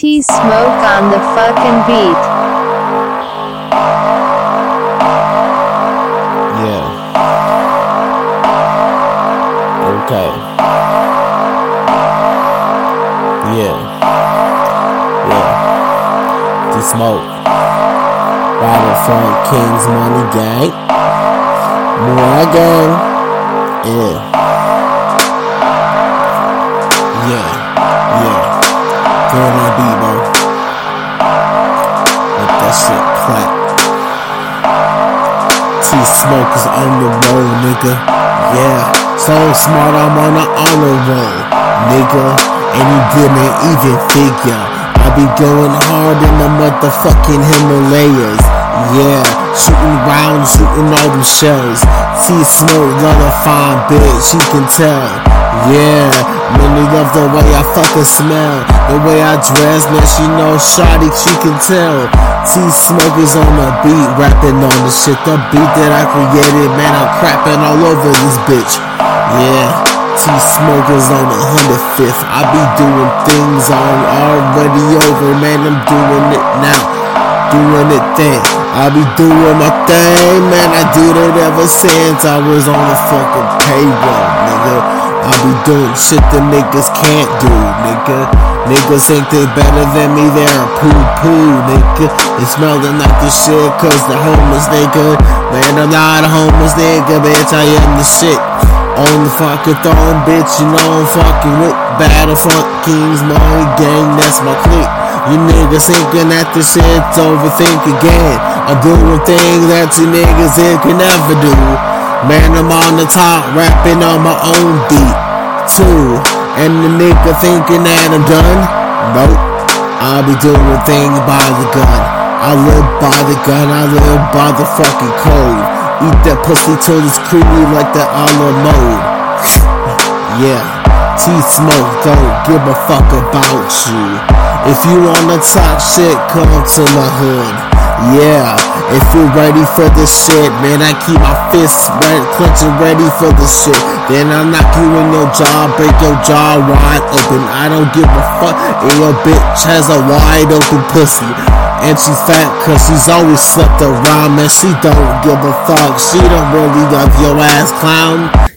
T Smoke on the fucking beat. Yeah. Okay. Yeah. Yeah. D Smoke. Battlefront Kings Money Gang. More gang. Yeah. T Smoke is on the roll, nigga. Yeah, so smart, I'm on the honor roll, nigga. And you didn't even figure. I be going hard in the motherfucking Himalayas. Yeah, shooting rounds, shooting all them shells. T Smoke, love a fine bitch, you can tell. Yeah, man, many love the way I fucking smell, the way I dress, man. She know shawty, she can tell. T Smoke on the beat, rapping on the shit, the beat that I created, man. I'm crapping all over this bitch. Yeah, T smokers on the 105th. I be doing things on already over, man. I'm doing it now, doing it then. I be doing my thing, man. I did it ever since I was on the fucking payroll, nigga. I be doing shit that niggas can't do, nigga. Niggas think they better than me, they're a poo poo, nigga. They smelling like the shit, cause the homeless nigga. Man, I'm not a homeless nigga, bitch, I am the shit. On the fucking throne, bitch, you know I'm fucking with Battlefront Kings, Money Gang, that's my clique. You niggas thinking that this shit's overthink again. I'm doing things that you niggas here can never do. Man, I'm on the top, rapping on my own beat, too. And the nigga thinking that I'm done? Nope. I be doing things by the gun. I live by the gun, I live by the fucking code. Eat that pussy till it's creamy like the la mode. Yeah, T Smoke don't give a fuck about you. If you wanna talk shit, come to my hood. Yeah, if you're ready for this shit, man, I keep my fists right, clenching ready for this shit. Then I knock you in your jaw, break your jaw wide open. I don't give a fuck, and your bitch has a wide open pussy. And she's fat cause she's always slept around, man. She don't give a fuck. She don't really love your ass clown.